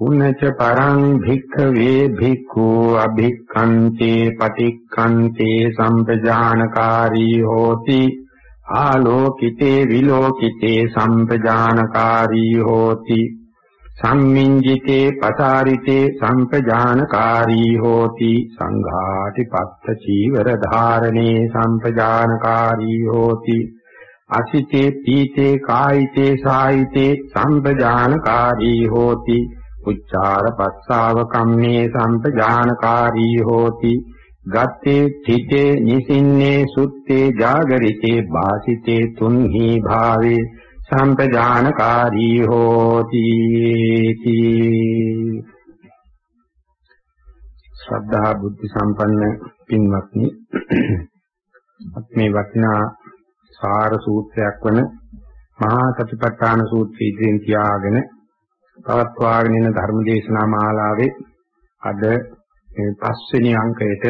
උන්නච පරං භික්ඛවේ භික්ඛු අභික්ඛන්තේ පටික්ඛන්තේ සම්පජානකාරී හෝති ආලෝකිතේ විලෝකිතේ සම්පජානකාරී හෝති සම්මිංජිතේ පසාරිතේ සම්පජානකාරී හෝති සංඝාටි පත්ත චීවර ධාරණේ සම්පජානකාරී හෝති අසිතේ පීතේ කායිතේ සායිතේ සම්පජානකාරී හෝති උච්චාර පස්සාව කම්මේ සම්පජානකාරී හෝති. ගත්තේ චිතේ නිසින්නේ සුත්තේ ජාගරිතේ වාසිතේ තුන්හි භාවේ සම්පජානකාරී හෝති. ශ්‍රද්ධා බුද්ධ සම්පන්න පින්වත්නි මේ වටිනා සාර සූත්‍රයක් වන මහා සතිපට්ඨාන සූත්‍රය ඉදිරියෙන් තියාගෙන පවත්වාගෙන යන ධර්මදේශනා මාලාවේ අද මේ පස්වෙනි අංකයට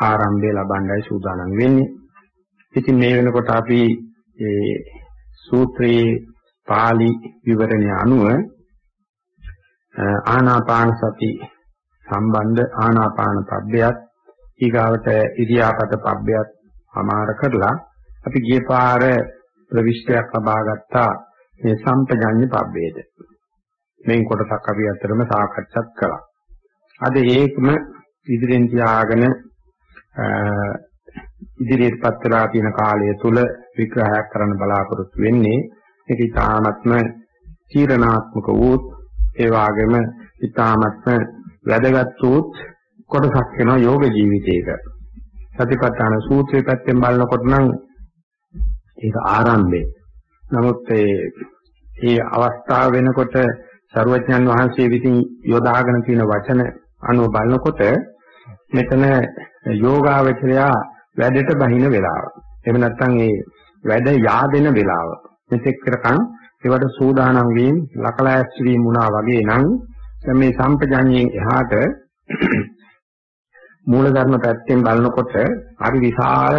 ආරම්භය ලබන්නයි සූදානම් වෙන්නේ. ඉතින් මේ වෙනකොට අපි මේ සූත්‍රයේ පාළි විවරණය අනුව ආනාපාන සති සම්බන්ධ ආනාපාන පබ්බයත් ඊගාවට ඉරියාපත පබ්බයත් අමාර කරලා අපි ගිය පාර ප්‍රවිෂ්ටයක් ලබා ගත්තා මේ සම්පජඤ්ඤ පබ්බේද මේ කොටසක් අපි අතරම සාකච්ඡා කළා. අද ඒකම ඉදිරියෙන් තියාගෙන ඉදිරියටපත් වෙලා තියෙන කාලය තුල විග්‍රහයක් කරන්න බලාපොරොත්තු වෙන්නේ ඒක ඊ타ත්ම තීරණාත්මක වූත් ඒ වගේම ඊ타ත්ම වැදගත් වූත් කොටසක් වෙනවා යෝග ජීවිතයක. සතිපට්ඨාන සූත්‍රය පැත්තෙන් බලනකොට නම් ඒක ආරම්භය නමුත් ඒ අවස්ථාව වෙනකොට සරුවඥන් වහන්සේ විසින් යොදාගෙන තියෙන වචන අනුව බලනකොට මෙතන යෝගාවචරයා වැඩට බහින වෙලාව. එහෙම නැත්නම් ඒ වැඩ yaadෙන වෙලාව. මෙතෙක් කරකන් ඒවට සූදානම් වීම ලකලෑස් වීම වුණා වගේ නම් මේ සම්පජඤ්ඤයෙන් එහාට මූලධර්ම පැත්තෙන් බලනකොට හරි විශාල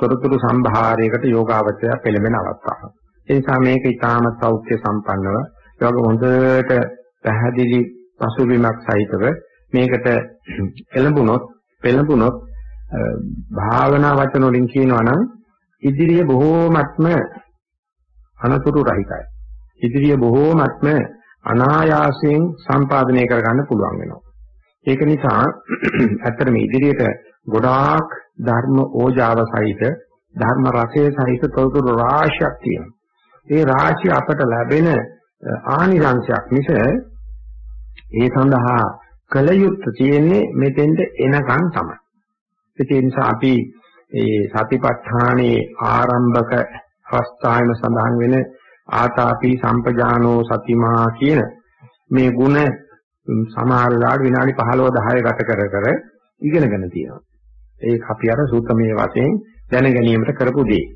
තොරතුරු සම්භාරයකට යෝගාවචරය පෙළඹෙන අවස්ථාවක්. ඒ නිසා මේක ඊටාම සෞඛ්‍ය සම්පන්නව ඒ වගේ හොඳට පැහැදිලි පසුබිමක් සහිතව මේකට එළඹුණොත් පෙළඹුණොත් භාවනා වචන වලින් කියනවා නම් ඉදිරිය බොහෝමත්ම අනතුරු රහිතයි. ඉදිරිය බොහෝමත්ම අනායාසයෙන් සම්පාදනය කරගන්න පුළුවන් වෙනවා. ඒක නිසා ඇත්තටම ඉදිරියට ගොඩාක් ධර්ම ඕජාව සහිත ධර්ම රසය සහිත තොරතුරු රාශියක් තියෙනවා. ඒ රාශිය අපට ලැබෙන ආනිරංශයක් මිස ඒ සඳහා කල යුත්තේ තියෙන්නේ මෙතෙන්ට එනකන් තමයි. ඒ නිසා අපි ඒ සතිපට්ඨානයේ ආරම්භක අවස්ථාවෙම සඳහන් වෙන ආතාපි සම්පජානෝ සතිමා කියන මේ ಗುಣ සමහර වෙලාවට විනාඩි 15 10 ගත කර කර ඉගෙනගෙන තියෙනවා. ඒක අපි අර සූත්‍රමය වශයෙන් දැන ගැනීමට කරපු දේ.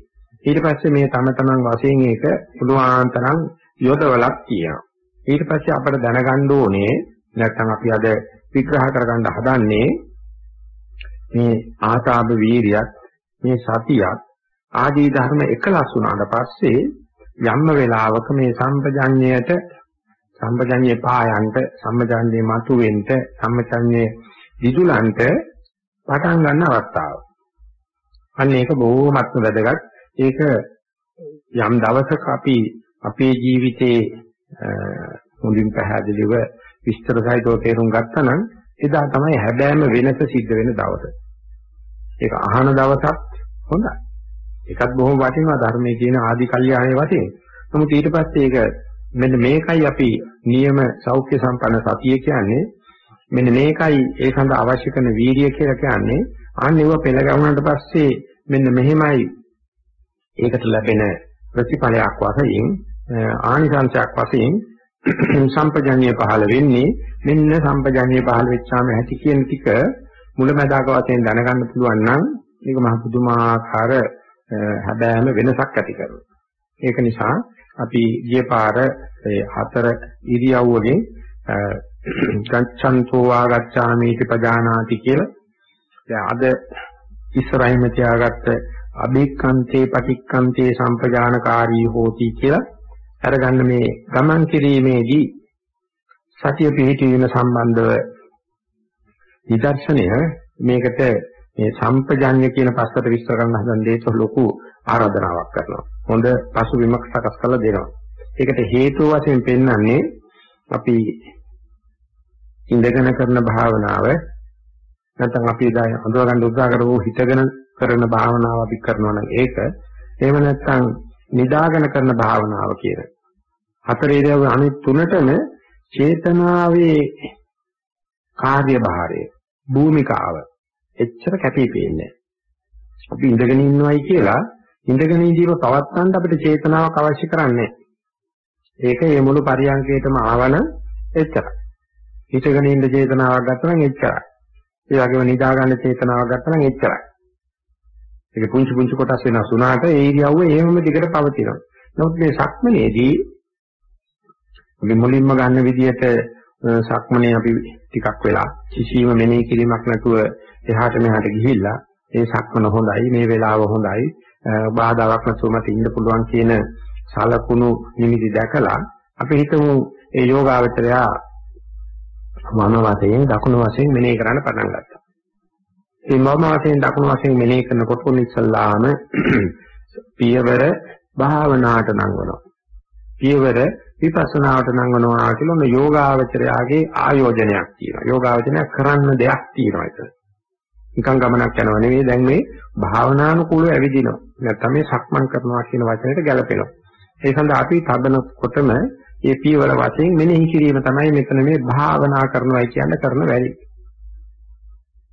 ඊට පස්සේ මේ තම තමන් වශයෙන් ඒක පුළුවන්තරම් යොදවලක් කියනවා. ඊට පස්සේ අපිට දැනගන්න ඕනේ නැත්නම් අපි අද විග්‍රහ කරගන්න හදන්නේ මේ ආතාප වීරියත් මේ සතියක් ආදී ධර්ම එකලස් වුණාට පස්සේ යම්ම වෙලාවක මේ සම්පජඤ්ඤයට සම්පජඤ්ඤේ පායන්ට සම්පජඤ්ඤේ මතුවෙන්න සම්පජඤ්ඤේ දිදුලන්ට පටන් ගන්න අවස්ථාව. අන්න ඒක බොහොමත්ම වැදගත්. ඒක යම් දවසක අපි අපේ ජීවිතේ මුලින් පැහැදිලිව විස්තර සහිතව තේරුම් ගත්තා නම් එදා තමයි හැබෑම වෙනස සිද්ධ වෙන දවස. ඒක අහන දවසක් හොඳයි. ඒකත් බොහොම වටිනවා ධර්මයේ කියන ආදි කල්යාණේ වශයෙන්. නමුත් ඊට පස්සේ ඒක මෙන්න මේකයි අපි නියම සෞඛ්‍ය සම්පන්න සතිය කියන්නේ මෙන්න මේකයි ඒ සඳහා අවශ්‍ය කරන වීර්යය කියලා කියන්නේ අන්නේව පෙළ ගැහුණාට පස්සේ මෙන්න මෙහෙමයි ඒකට ලැබෙන ප්‍රතිඵලයක් වශයෙන් ආනිසංසයක් වශයෙන් සම්පජඤ්ඤය පහළ වෙන්නේ මෙන්න සම්පජඤ්ඤය පහළ වෙච්චාම ඇති කියන ටික මුලැමැදාක වශයෙන් දැනගන්න පුළුවන් නම් මේක මහ පුදුමාකාර හැබෑම වෙනසක් ඇති කරනවා. ඒක නිසා අපි ගිය පාර ඒ හතර ඉරියව්වකින් ගච්ඡන්තෝ ආගච්ඡාමීති පජානාති කියලා දැන් අද ඉස්සරහින්ම තියාගත්ත අභික්ඛන්තේ පටික්ඛන්තේ සම්පජානකාරී හෝති කියලා අරගන්න මේ ගමන් කිරීමේදී සතිය පිහිටීම සම්බන්ධව නිදර්ශනය මේකට මේ සම්පජාන්‍ය කියන පස්සට විස්තර කරන්න හදන දේට ලොකු ආරාධනාවක් කරනවා. හොඳ පසුබිමක් සකස් කරලා දෙනවා. ඒකට හේතුව වශයෙන් පෙන්වන්නේ අපි ඉඳගෙන කරන භාවනාව නැත්නම් අපි දැන් හඳුනා ගන්න උත්සාහ කරපුව හිතගෙන කරන භාවනාව අපි කරනවා නම් ඒක එහෙම නැත්නම් නිදාගෙන කරන භාවනාව කියන හතර ඉරියව් අනිත් තුනටම චේතනාවේ කාර්යභාරය භූමිකාව එච්චර කැපී පෙනෙන්නේ අපි ඉඳගෙන ඉන්නවයි කියලා ඉඳගෙන ඉඳීම පවත්තන්න අපිට චේතනාවක් අවශ්‍ය කරන්නේ ඒක මේ මුළු පරියන්කේටම ආවන එච්චරයි. හිතගෙන ඉන්න චේතනාවක් ගත්තා නම් එච්චරයි. ඒ වගේම නිදා ගන්න චේතනාවක් ගත්තා නම් එච්චරයි ඒක පුංචි පුංචි කොටස් වෙනස් වුණාට ඒ ඉරියව්ව එහෙමම දිගට පවතිනවා. නමුත් මේ සක්මනේදී අපි මුලින්ම ගන්න විදිහට සක්මනේ අපි ටිකක් වෙලා කිසිම මෙනෙහි කිරීමක් නැතුව එහාට මෙහාට ගිහිල්ලා ඒ සක්මන හොඳයි මේ වෙලාව හොඳයි බාධාවක් නැතුව මට ඉන්න පුළුවන් කියන සලකුණු නිමිති දැකලා අපි හිතමු ඒ යෝගාවචරයා වම වශයෙන් දකුණු වශයෙන් මෙනෙහි කරන්න පටන් ගත්තා. මේ මම වශයෙන් දකුණු වශයෙන් මෙනෙහි කරනකොට උන් ඉස්සල්ලාම පියවර භාවනාවට නංවනවා. පියවර විපස්සනාවට නංවනවා කියලා ඔන්න යෝගාවචරයාගේ ආයෝජනයක් තියෙනවා. යෝගාවචනය කරන්න දෙයක් තියෙනවා ඒක. නිකන් ගමනක් යනවා නෙවෙයි දැන් මේ භාවනානුකූලව ඇවිදිනවා. නැත්නම් මේ සක්මන් කරනවා කියන වචනයට ගැලපෙනවා. ඒ සඳහා අපි තබනකොටම මේ පියවර වශයෙන් මෙනෙහි කිරීම තමයි මෙතන මේ භාවනා කරනවා කියන කරන වැඩි.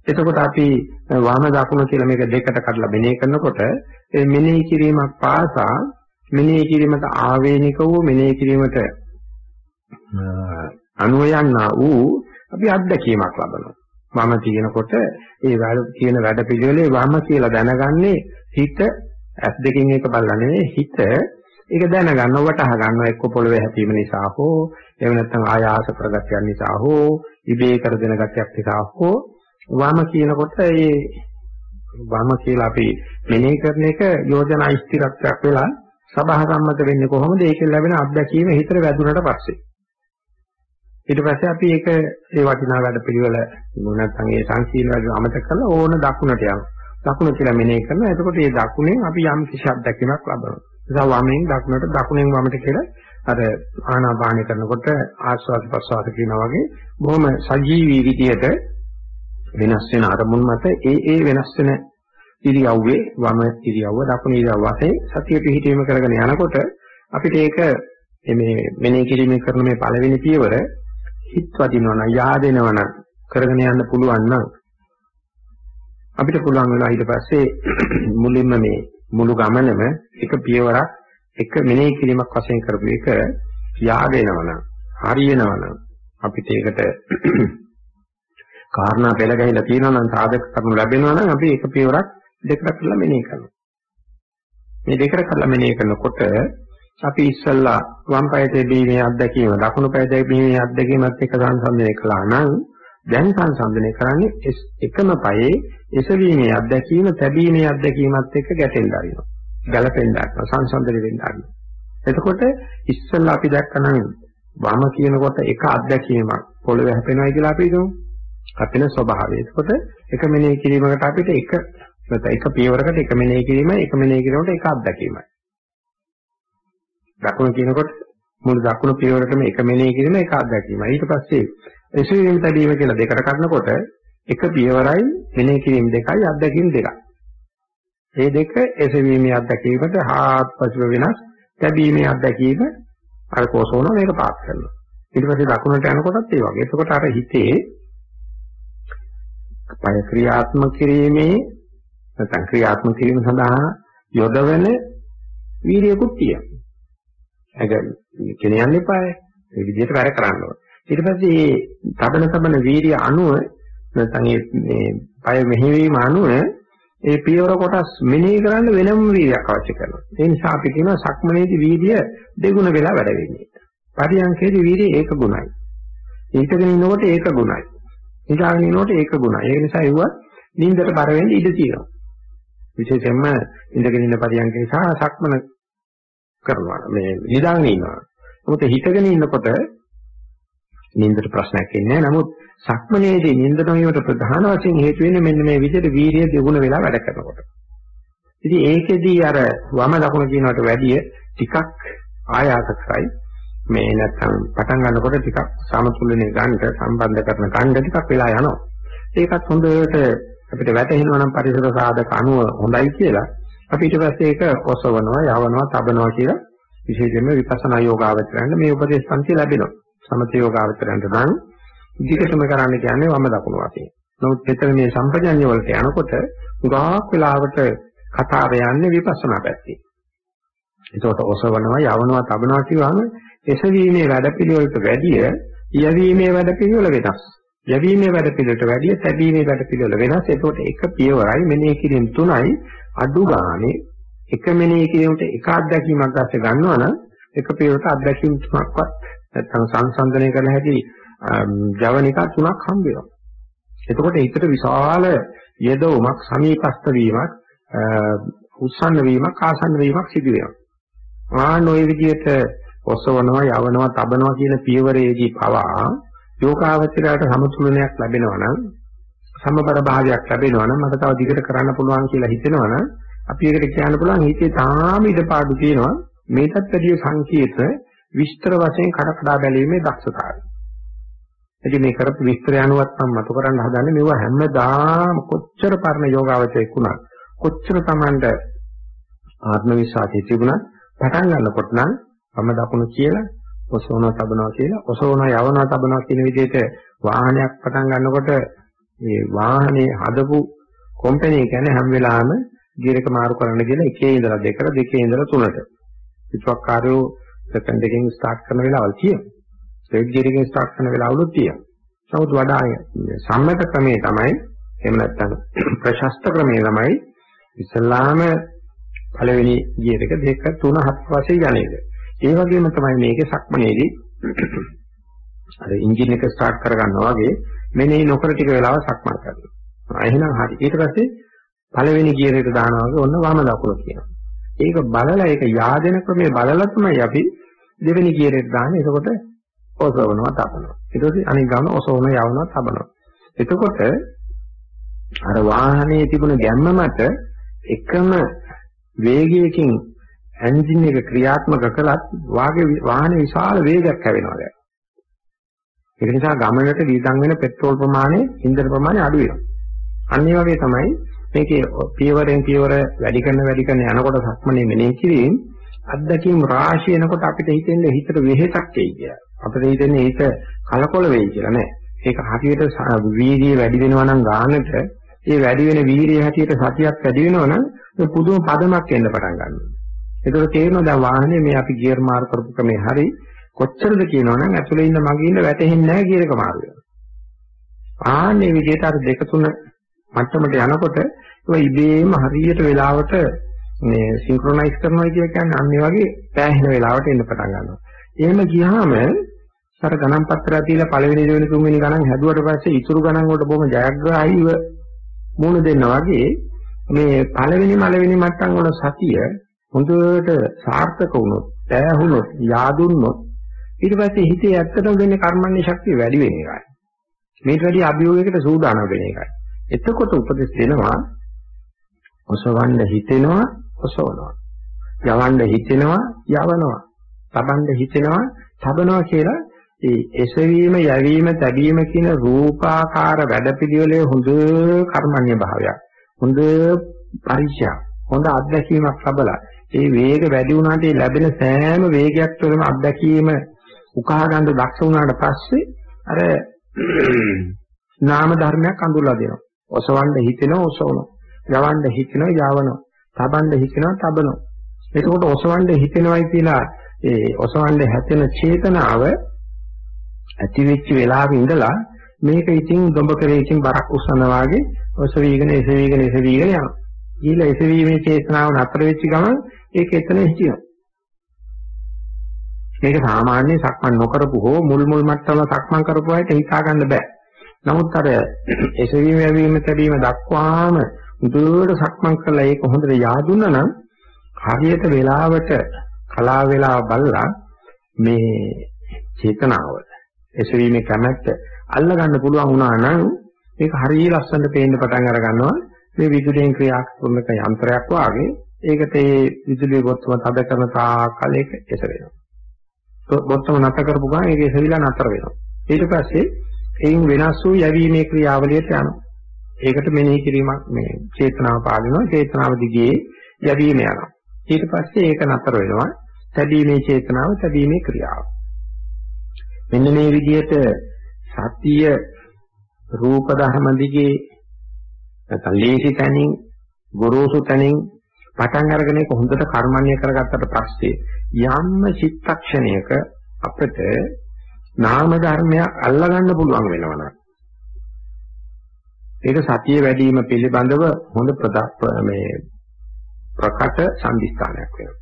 එතකොට අපි වම දකුණ කියලා මේක දෙකට කඩලා මෙනෙහි කරනකොට මේ මෙනෙහි කිරීමක් පාසා මෙනෙහි කිරීමට ආවේනික වූ මෙනෙහි කිරීමට අනුයන්නා වූ අපි අත්දැකීමක් ලබනවා. වම තියෙනකොට ඒ වැඩ කියන වැඩ පිළිවෙලේ වම කියලා දැනගන්නේ හිත ඇස් දෙකෙන් එක බලලා නෙවෙයි හිත ඒක දැනගන්නව වටහා ගන්නවා එක්ක පොළවේ හැපීම නිසා හෝ එහෙම නැත්නම් ආයාස ප්‍රගතියක් නිසා හෝ ඉබේ කර දෙන ගතියක් නිසා හෝ වම කියනකොට ඒ වම කියලා අපි මෙනෙහි කරන එක යෝජනා ස්ථිරත්වයක් වෙලා සබහ සම්මත වෙන්නේ කොහොමද? ඒකෙන් ලැබෙන අත්දැකීම හිතට වැදුනට පස්සේ. ඊට පස්සේ අපි ඒක ඒ වටිනා වැඩ පිළිවෙල නැත්නම් ඒ සංකීර්ණ වැඩ අමතක කරලා ඕන දකුණට යනවා. දකුණ කියලා මෙනෙහි කරනවා. එතකොට මේ දකුණෙන් අපි යම් කිසි අත්දැකීමක් ලබනවා. නිසා වමෙන් දකුණට දකුණෙන් වමට කියලා අර ආනාපානය කරනකොට ආස්වාද ප්‍රසවාස කියනවා වගේ බොහොම සජීවී විදියට වෙනස් වෙන අරමුණු මත ඒ ඒ වෙනස් වෙන ඉරියව්වේ වම ඉරියව්ව දකුණු ඉරියව්ව වශයෙන් සතිය පිහිටීම කරගෙන යනකොට අපිට ඒක මේ මෙනෙහි කිරීමේ කරන මේ පළවෙනි පියවර හිත වදිනවනම් yaadෙනවනම් කරගෙන යන්න පුළුවන් නම් අපිට පුළුවන් වෙලා ඊට පස්සේ මුලින්ම මේ මුළු ගමනම එක පියවරක් එක මෙනෙහි කිරීමක් වශයෙන් කරපු එක yaadෙනවනම් හරියනවනම් අපිට ඒකට කාරණා පෙළ ගැහිලා තියෙනවා නම් සාධක කරුණු ලැබෙනවා නම් අපි එක පියවරක් දෙකට කරලා මෙනෙහි කරනවා. මේ දෙකට කරලා මෙනෙහි කරනකොට අපි ඉස්සල්ලා වම් පායයේ බීමේ අත්දැකීම දකුණු පායයේ බීමේ අත්දැකීමත් එක්ක සංසන්දනය කළා නම් දැන් සංසන්දනය කරන්නේ එකම පයේ එසවීමේ අත්දැකීම, තැබීමේ අත්දැකීමත් එක්ක ගැටෙන්න ආරිනවා. ගැළපෙන්න ආරිනවා. සංසන්දනය වෙන්න ආරිනවා. එතකොට ඉස්සෙල්ලා අපි දැක්කනම් වම කියනකොට එක අත්දැකීමක් පොළවේ හැපෙනවා කියලා අපි හිතමු. හැපෙන ස්වභාවය. එතකොට එක මෙනෙහි කිරීමකට අපිට එක නැත්නම් එක පියවරකට එක මෙනෙහි කිරීම එක මෙනෙහි කිරීමකට එක අත්දැකීමයි. දකුණ කියනකොට මුළු දකුණු පියවරටම එක මෙනෙහි කිරීම එක අත්දැකීමයි. ඊට පස්සේ එසවීම තැබීම කියලා දෙකට කරනකොට එක පියවරයි මෙනෙහි කිරීම දෙකයි අත්දැකීම් දෙකයි. මේ දෙක එසවීමේ අත්දැකීමට හාත්පසුව වෙනස් තැබීමේ අත්දැකීම අර කොසෝන මේක පාස් කරනවා. ඊට පස්සේ දකුණට යනකොටත් ඒ වගේ. එතකොට අර හිතේ පය ක්‍රියාත්මක කිරීමේ නැත්නම් ක්‍රියාත්මක කිරීම සඳහා යොදවන වීර්යකුත් තියෙනවා. ඒක කෙනියන්න එපායි. මේ විදිහට වැඩ කරන්න ඕනේ. ඊට පස්සේ මේ තබන තබන වීර්ය අණුව නැත්නම් මේ පය මෙහෙවීම අණුව ඒ පියවර කොටස් මෙනෙහි කරන්න වෙනම වීර්යයක් අවශ්‍ය කරනවා. ඒ නිසා අපි කියනවා සක්මනේදී වීර්ය දෙගුණ වෙලා වැඩ වෙන්නේ. පරියන්කේදී වීර්ය ඒක ගුණයි. ඊටගෙන ඉනකොට ඒක ගුණයි. ඊටගෙන ඉනකොට ඒක ගුණයි. ඒ නිසා ඒව නින්දට බර වෙන්න ඉඩ තියෙනවා. විශේෂයෙන්ම ඉඳගෙන ඉන්න පරියන්කේ සහ සක්මන කරනවා. මේ නිදාගෙන ඉන්නවා. මොකද හිතගෙන ඉන්නකොට නින්දට ප්‍රශ්නයක් එන්නේ නැහැ. නමුත් සක්මනේදී නින්ද නොවීමට ප්‍රධාන වශයෙන් හේතු වෙන්නේ මෙන්න මේ විදිහට වීර්යය දෙගුණ වෙලා වැඩ කරනකොට. ඉතින් ඒකෙදී අර වම දකුණ කියනකට වැඩිය ටිකක් ආයාස කරයි. මේ නැත්තම් පටන් ගන්නකොට ටිකක් සමතුලනේ ගන්නට සම්බන්ධ කරන ගන්න ටිකක් වෙලා යනවා. ඒකත් හොඳට අපිට වැටහෙනවා නම් පරිසර සාධක අනුව හොඳයි කියලා. අපි ඊට පස්සේ ඒක ඔසවනවා, යවනවා, තබනවා කියලා විශේෂයෙන්ම විපස්සනා යෝගාවචරයන්ට මේ උපදේශ පන්ති ලැබෙනවා. සමථ යෝගාවචරයන්ට නම් දිගටම කරන්න කියන්නේ වම දකුණු වශයෙන්. නමුත් මෙතන මේ සම්පජඤ්ඤ වලට යනකොට ගාක් වෙලාවට කතාව යන්නේ විපස්සනා පැත්තේ. ඒකට ඔසවනවා, යවනවා, තබනවා කියවම එසවීමේ වැඩපිළිවෙලට වැඩිය යැවීමේ වැඩපිළිවෙල වෙනස්. යැවීමේ වැඩපිළිවෙලට වැඩිය තැබීමේ වැඩපිළිවෙල වෙනස්. ඒකට එක පියවරයි මෙනෙහි කිරීම තුනයි අඩු ගානේ එක මෙනෙහි කිරීමට එක අත්දැකීමක් දැස්ස ගන්නවනම් එක පියවරට අත්දැකීම් තුනක්වත් නැත්නම් සංසන්දනය කරන හැටි ජවනිකා තුනක් හම්බ වෙනවා. එතකොට ඒකට විශාල යෙදවුමක් සමීපස්ත වීමක් උස්සන්න වීමක් ආසන්න වීමක් සිදු වෙනවා. ආන ඔය විදිහට ඔසවනවා යවනවා තබනවා කියන පියවරේදී පවා යෝගාවචරයට සමතුලනයක් ලැබෙනවා නම් සමබර භාවයක් ලැබෙනවා නම් මට තව දිගට කරන්න පුළුවන් කියලා හිතෙනවා නම් අපි ඒකට කියන්න පුළුවන් හිතේ තාම ඉඩපාඩු තියෙනවා මේකත් වැඩිය සංකීර්ණ විස්තර වශයෙන් කඩ කඩ බැලීමේ දක්ෂතාවය. ඉතින් මේ කරපු විස්තර යනුවත් මම මතු කරන්න හදන්නේ මේව හැමදාම කොච්චර පරණ යෝගාවචරයක් වුණත් කොච්චර Tamanට ආත්ම විශ්වාසය තිබුණත් පටන් ගන්නකොට නම් මම දකුණු කියලා ඔසවනවා තබනවා කියලා ඔසවනවා යවනවා තබනවා කියන විදිහට වාහනයක් පටන් ගන්නකොට මේ වාහනේ හදපු කම්පැනි කියන්නේ හැම වෙලාවෙම ගියර් එක මාරු කරන්න කියලා එකේ ඉඳලා දෙකට දෙකේ ඉඳලා තුනට පිටුවක්කාරයෝ සෙකන්ඩ් එකෙන් ස්ටාර්ට් කරන වෙලාවල් තියෙනවා. ස්ට්‍රේට් ගියර් එකෙන් ස්ටාර්ට් කරන වෙලාවලුත් තියෙනවා. නමුත් වඩා සම්මත ක්‍රමයේ තමයි එහෙම නැත්නම් ප්‍රශස්ත ක්‍රමයේ තමයි ඉස්ලාම පළවෙනි ගියර් එක දෙක තුන හත් වශයෙන් යන එක. ඒ වගේම තමයි මේකේ සක්මනේදී අර එන්ජින් එක ස්ටාර්ට් කරගන්නවා වගේ මෙනේ නොකර ටික වෙලාවක් සක්මන් කරනවා. එහෙනම් හරි. ඊට පස්සේ පළවෙනි ගියර් එක දානවා වගේ ඔන්න වම දකුණ කියනවා. ඒක බලලා ඒක yaadena ක්‍රමයේ බලලා තමයි අපි දෙවෙනි ගියරේට දාන්නේ. එතකොට ඔසවනවා තබනවා. ඊට පස්සේ අනිත් ගම ඔසවන යවනවා තබනවා. එතකොට අර වාහනේ තිබුණ ගැම්ම මත එකම වේගයකින් එන්ජින් එක ක්‍රියාත්මක කළත් වාගේ වාහනේ විශාල වේගයක් හැවෙනවා දැන්. ඒක නිසා ගමනට වීදම් වෙන පෙට්‍රෝල් ප්‍රමාණය, ඉන්ධන ප්‍රමාණය අඩු වෙනවා. අන්න ඒ වගේ තමයි මේකේ පියවරෙන් පියවර වැඩි කරන වැඩි කරන යනකොට සක්මනේ මෙනෙහි කිරීම අත්දැකීම් රාශිය එනකොට අපිට හිතෙන්නේ හිතට වෙහෙසක් එයි කියලා. අපිට හිතෙන්නේ ඒක කලකොල වෙයි කියලා නෑ. ඒක හරියට වීර්යය වැඩි වෙනවා නම් ගානට ඒ වැඩි වෙන වීර්යය හැටියට සතියක් වැඩි වෙනවා නම් මේ පුදුම පදමක් එන්න පටන් ගන්නවා. ඒකට තේරෙනවා දැන් වාහනේ මේ අපි ගියර් මාරු කරපු ක්‍රමේ හරි කොච්චරද කියනවනම් ඇතුලේ ඉන්න මගේ ඉන්න වැටෙන්නේ නැහැ ගියර් එක මාරු වෙනවා. ආන්නේ විදිහට අර දෙක තුන මට්ටමට යනකොට ඒක ඉබේම හරියට වෙලාවට මේ සින්ක්‍රොනයිස් කරනවා කියලා කියන්නේ අන්න ඒ වගේ පෑහෙන වෙලාවට එන්න පටන් ගන්නවා. එහෙම ගියාම අර ගණන් පත්‍රය තියලා පළවෙනි දෙවෙනි තුන්වෙනි ගණන් හැදුවට පස්සේ ඉතුරු ගණන් වලට බොහොම ජයග්‍රාහීව මුණ දෙන්නා වගේ මේ පළවෙනි මළවෙනි මට්ටම් වල සතිය හොඳට සාර්ථක වුණොත්, දැහැහුණොත්, yaadුන්නොත් ඊට පස්සේ හිතේ ඇත්තටම දෙන්නේ කර්මන්නේ ශක්තිය වැඩි වෙන එකයි. මේට වැඩි අභියෝගයකට සූදානම් වෙන එකයි. එතකොට උපදෙස් දෙනවා ඔසවන්න හිතෙනවා, ඔසවනවා. යවන්න හිතෙනවා, යවනවා. තබන්න හිතෙනවා, තබනවා කියලා ඒ එසවීම, යැවීම, තැබීම කියන රූපාකාර වැඩපිළිවෙලේ හොඳ කර්මන්නේ භාවයක්. හොඳ පරිචයක්. හොඳ අත්දැකීමක් ලැබලා ඒ වේග වැඩි වුණාට ලැබෙන සෑම වේගයක් තුළම අත්දැකීම උකහා ගන්න දක්ෂ වුණාට පස්සේ අර නාම ධර්මයක් අඳුරලා දෙනවා. ඔසවන්න හිතෙනවා ඔසවනවා. යවන්න හිතෙනවා යවනවා. තබන්න හිතෙනවා තබනවා. එතකොට ඔසවන්න හිතෙනවයි කියලා ඒ ඔසවන්න හැතෙන චේතනාව ඇති වෙච්ච වෙලාවෙ ඉඳලා මේක ඉතින් ගොඹ කරේකින් බරක් උස්සනවා වගේ ඔසවීගෙන එසවීගෙන එසවීගෙන යනවා. ඊළ එසවීමේ චේතනාව නතර වෙච්ච ගමන් ඒක එතන හිටිනවා. මේක සාමාන්‍ය සක්මන් නොකරපු හෝ මුල් මුල් මට්ටම සක්මන් කරපු අයට හිතා ගන්න බෑ. නමුත් අර එසවීම යැවීම තැබීම දක්වාම මුදුවට සක්මන් කළා ඒක හොඳට yaadුණා නම් හරියට වෙලාවට කලාව වෙලාව බලලා මේ චේතනාව එසවීමේ කැමැත්ත අල්ල ගන්න පුළුවන් වුණා නම් මේක හරිය ලස්සනට පේන්න පටන් අර ගන්නවා මේ විදුලියෙන් ක්‍රියාත්මක යන්ත්‍රයක් වාගේ ඒකට ඒ විදුලිය ගොත්තම තද කරන තාකල් ඒක එස වෙනවා බොත්තම නැත කරපු ගමන් ඒක එසවිලා නතර වෙනවා. ඊට පස්සේ එයින් වෙනස් වූ යැවීමේ ක්‍රියාවලියට යනවා. ඒකට මෙනෙහි කිරීමක් මේ චේතනාව පාදිනවා. චේතනාව දිගේ යැවීම යනවා. ඊට පස්සේ ඒක නතර වෙනවා. තැබීමේ චේතනාව තැබීමේ ක්‍රියාව. මෙන්න මේ විදිහට සතිය රූප ධර්ම දිගේ නැත්නම් ලේසි තැනින් ගොරෝසු තැනින් පටන් අරගෙන ඒක හොඳට කර්මන්‍ය කරගත්තට පස්සේ යම්ම චිත්තක්ෂණයක අපිට නාම ධර්මයක් අල්ලගන්න පුළුවන් වෙනවනම් ඒක සතිය වැඩි වීම පිළිබඳව හොඳ මේ ප්‍රකට සම්දිස්ථානයක් වෙනවා.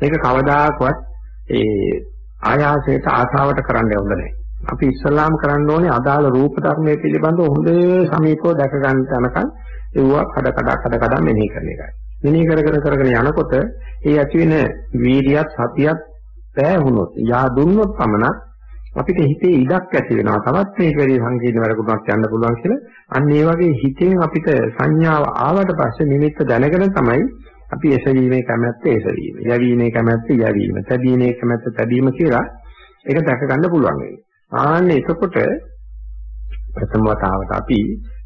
ඒක කවදාකවත් ඒ ආයාසයට ආසාවට කරන්න යොමු නැහැ. අපි ඉස්සල්ලාම කරන්න ඕනේ අදාළ රූප ධර්මයේ පිළිබඳව හොඳ සමීපව දැක ගන්න තැනකන් ඒවා කඩ කඩ කඩ කඩ මෙනෙහි කරන එකයි. මෙනෙහි කර කර කරගෙන යනකොට ඒ ඇති වෙන වීර්යයත් සතියත් පෑහුනොත් යා දුන්නොත් පමණක් අපිට හිතේ ඉඩක් ඇති වෙනවා. තවත් මේක වැඩි සංකීර්ණ වැඩකුණක් යන්න පුළුවන් කියලා. අන්න ඒ වගේ හිතෙන් අපිට සංඥාව ආවට පස්සේ නිමිත්ත දැනගෙන තමයි අපි එසවීමේ කැමැත්ත එසවීම. යැවීමේ කැමැත්ත යැවීම. තැබීමේ කැමැත්ත තැබීම කියලා ඒක දැක ගන්න පුළුවන් වෙන්නේ. ආන්න එතකොට ප්‍රථම වතාවට අපි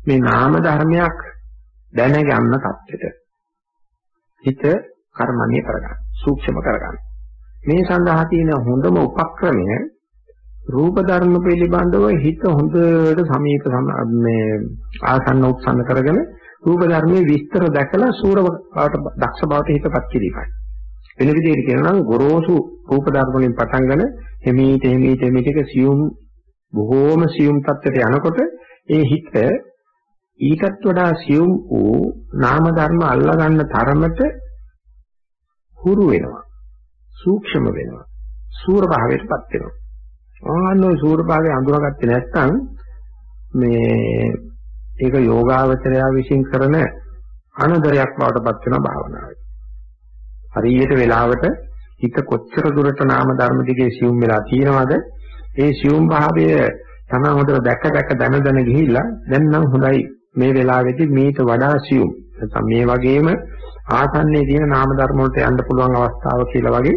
මේ නාම ධර්මයක් දැනගන්න තත්ත්වෙට හිත කර්මණීය කරගන්න. සූක්ෂම කරගන්න. මේ සඳහා තියෙන හොඳම උපක්‍රමය රූප ධර්ම පිළිබඳව හිත හොඳට සමීප මේ ආසන්න උත්සන්න කරගෙන රූප ධර්මයේ විස්තර දැකලා සූර බවට දක්ෂ බවට හිතපත් කිරීමයි. වෙන විදිහට කියනවා නම් ගොරෝසු රූප ධර්ම වලින් පටන් ගන්න හිමීට හිමීට හිමීට සියුම් බොහෝම සියුම් තත්ත්වයට යනකොට ඒ හිත ඊටත් වඩා සියුම් වූ නාම ධර්ම අල්ලා ගන්න තරමට හුරු වෙනවා. සූක්ෂම වෙනවා. සූර භාවයටපත් වෙනවා. ආනෝ සූර භාවය අඳුරගත්තේ නැත්නම් මේ ඒක යෝගාවචරය විශ්ින් කරන අනදරයක් බවටපත් වෙන භාවනාවයි. හරියට වෙලාවට හිත කොච්චර දුරට නාම ධර්ම දිගේ සියුම් වෙලා තියෙනවද? ඒ සියුම් භාවය තමයි හොඳට දැක දැක දැන දැන ගිහිල්ලා දැන් නම් හොඳයි මේ වෙලාවේදී මේට වඩා සියුම් නැත්නම් මේ වගේම ආසන්නයේ තියෙන නාම ධර්ම වලට යන්න පුළුවන් අවස්ථාව කියලා වගේ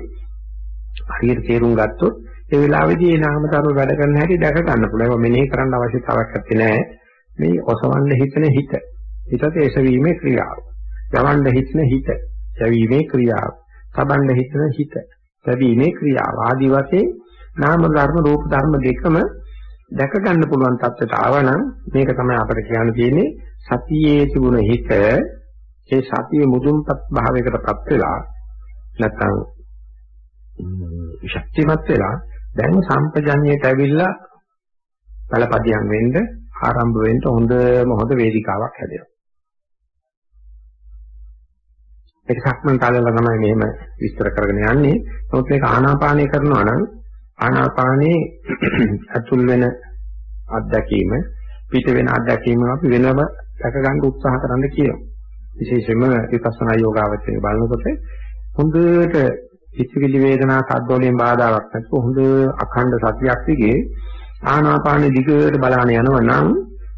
හරියට තේරුම් ගත්තොත් ඒ වෙලාවේදී මේ නාම ධර්ම වැඩ කරන හැටි දැක ගන්න පුළුවන්. ඒක මෙනෙහි කරන්න අවශ්‍යතාවයක් නැත්තේ. මේ ඔසවන්න හිතන හිත. හිතට එසවීමේ ක්‍රියාව. යවන්න හිතන හිත. යැවීමේ ක්‍රියාව. සබන්න හිතන හිත. ලැබීමේ ක්‍රියාව. ආදි වශයෙන් නාම ධර්ම රූප ධර්ම දෙකම දැක ගන්න පුළුවන් තත්ත්වයට ආවනම් මේක තමයි අපිට කියන්න තියෙන්නේ සතියේ තිබුණ හිත ඒ සතිය මුදුන්පත් භාවයකටපත් වෙලා නැත්නම් ශක්තිමත් වෙලා දැන් සම්පජඤ්ඤයට ඇවිල්ලා බලපදියම් වෙන්න ආරම්භ වෙන්න හොඳම හොඳ වේදිකාවක් හැදෙනවා. ඒක සක්මන් කාලේලා තමයි මෙහෙම විස්තර කරගෙන යන්නේ. නමුත් මේක ආනාපානය කරනවා නම් ආනාපානේ අතුල් වෙන අත්දැකීම පිට වෙන අත්දැකීම අපි වෙනම දැක ගන්න උත්සාහ කරන්න කියනවා. විශේෂයෙන්ම විපස්සනා යෝගාවචරය බලනකොට හොඳට ඉතිවිලි වේදනා සද්ද වලින් බාධාවක් නැතුව හොඳ අඛණ්ඩ සතියක් දිගේ ආනාපාන දිගට බලාන යනවා නම්